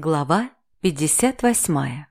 Глава 58.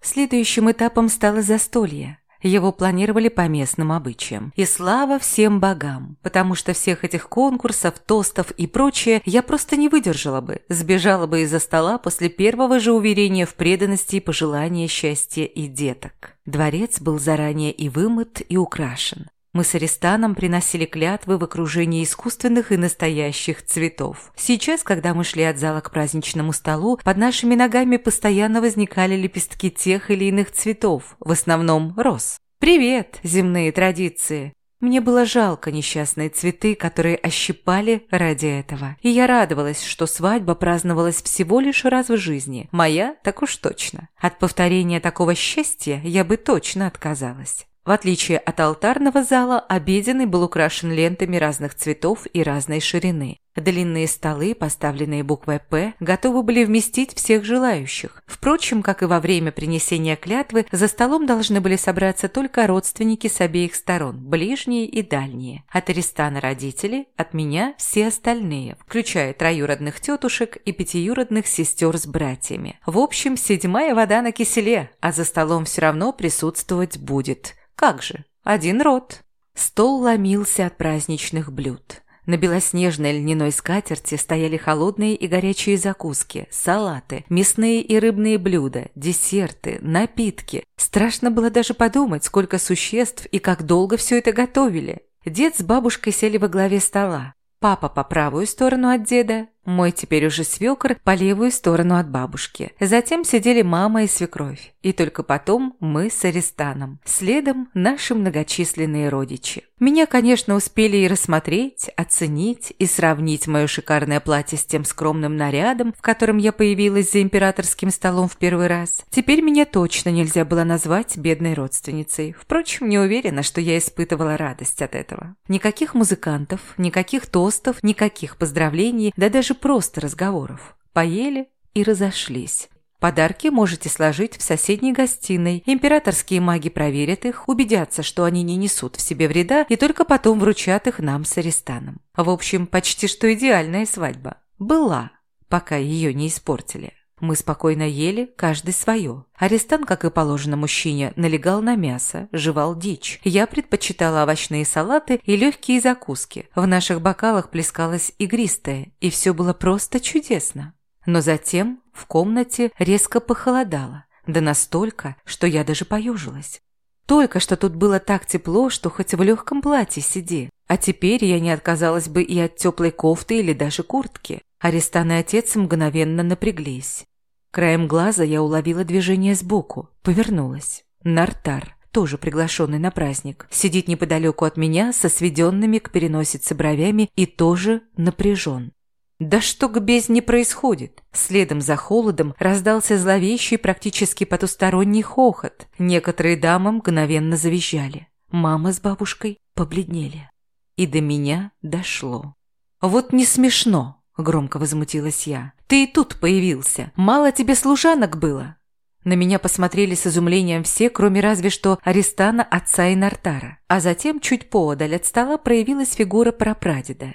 Следующим этапом стало застолье. Его планировали по местным обычаям. И слава всем богам, потому что всех этих конкурсов, тостов и прочее я просто не выдержала бы, сбежала бы из-за стола после первого же уверения в преданности и пожелания счастья и деток. Дворец был заранее и вымыт, и украшен. Мы с Аристаном приносили клятвы в окружении искусственных и настоящих цветов. Сейчас, когда мы шли от зала к праздничному столу, под нашими ногами постоянно возникали лепестки тех или иных цветов, в основном роз. «Привет, земные традиции!» Мне было жалко несчастные цветы, которые ощипали ради этого. И я радовалась, что свадьба праздновалась всего лишь раз в жизни. Моя так уж точно. От повторения такого счастья я бы точно отказалась. В отличие от алтарного зала, обеденный был украшен лентами разных цветов и разной ширины. Длинные столы, поставленные буквой «П», готовы были вместить всех желающих. Впрочем, как и во время принесения клятвы, за столом должны были собраться только родственники с обеих сторон, ближние и дальние. От Аристана родители, от меня все остальные, включая троюродных тетушек и пятиюродных сестер с братьями. В общем, седьмая вода на киселе, а за столом все равно присутствовать будет. Как же, один род. Стол ломился от праздничных блюд. На белоснежной льняной скатерти стояли холодные и горячие закуски, салаты, мясные и рыбные блюда, десерты, напитки. Страшно было даже подумать, сколько существ и как долго все это готовили. Дед с бабушкой сели во главе стола. Папа по правую сторону от деда, мой теперь уже свекор по левую сторону от бабушки. Затем сидели мама и свекровь. И только потом мы с Аристаном. Следом наши многочисленные родичи. Меня, конечно, успели и рассмотреть, оценить и сравнить мое шикарное платье с тем скромным нарядом, в котором я появилась за императорским столом в первый раз. Теперь меня точно нельзя было назвать бедной родственницей. Впрочем, не уверена, что я испытывала радость от этого. Никаких музыкантов, никаких тостов, никаких поздравлений, да даже просто разговоров. Поели и разошлись. Подарки можете сложить в соседней гостиной. Императорские маги проверят их, убедятся, что они не несут в себе вреда, и только потом вручат их нам с Аристаном. В общем, почти что идеальная свадьба. Была, пока ее не испортили. Мы спокойно ели, каждый свое. Арестан, как и положено мужчине, налегал на мясо, жевал дичь. Я предпочитала овощные салаты и легкие закуски. В наших бокалах плескалось игристое, и все было просто чудесно. Но затем в комнате резко похолодало, да настолько, что я даже поежилась. Только что тут было так тепло, что хоть в легком платье сиди. А теперь я не отказалась бы и от теплой кофты или даже куртки. Арестан и отец мгновенно напряглись. Краем глаза я уловила движение сбоку, повернулась. Нартар, тоже приглашенный на праздник, сидит неподалеку от меня со сведенными к переносице бровями и тоже напряжен. Да что к бездне происходит? Следом за холодом раздался зловещий, практически потусторонний хохот. Некоторые дамы мгновенно завизжали. Мама с бабушкой побледнели. И до меня дошло. Вот не смешно, громко возмутилась я. Ты и тут появился. Мало тебе служанок было. На меня посмотрели с изумлением все, кроме разве что Аристана, отца и Нартара. А затем, чуть поодаль от стола, проявилась фигура прапрадеда.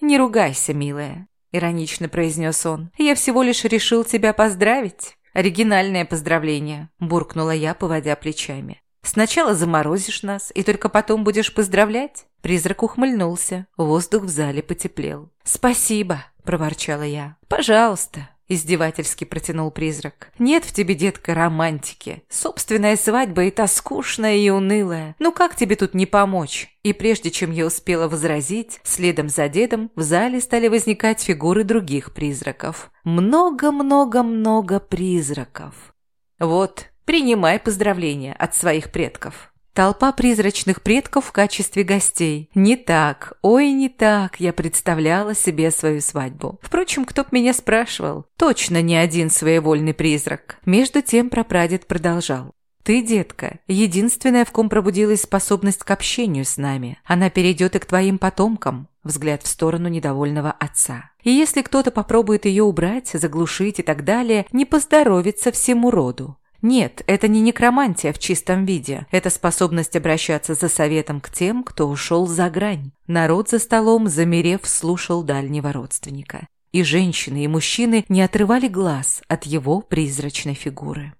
«Не ругайся, милая иронично произнес он. «Я всего лишь решил тебя поздравить». «Оригинальное поздравление», – буркнула я, поводя плечами. «Сначала заморозишь нас, и только потом будешь поздравлять?» Призрак ухмыльнулся. Воздух в зале потеплел. «Спасибо», – проворчала я. «Пожалуйста», – издевательски протянул призрак. «Нет в тебе, детка, романтики. Собственная свадьба та скучная и унылая. Ну как тебе тут не помочь?» И прежде чем я успела возразить, следом за дедом в зале стали возникать фигуры других призраков. Много-много-много призраков. «Вот, принимай поздравления от своих предков». Толпа призрачных предков в качестве гостей. Не так, ой, не так я представляла себе свою свадьбу. Впрочем, кто б меня спрашивал? Точно не один своевольный призрак. Между тем прапрадед продолжал. Ты, детка, единственная, в ком пробудилась способность к общению с нами. Она перейдет и к твоим потомкам. Взгляд в сторону недовольного отца. И если кто-то попробует ее убрать, заглушить и так далее, не поздоровится всему роду. Нет, это не некромантия в чистом виде. Это способность обращаться за советом к тем, кто ушел за грань. Народ за столом, замерев, слушал дальнего родственника. и женщины, и мужчины не отрывали глаз от его призрачной фигуры.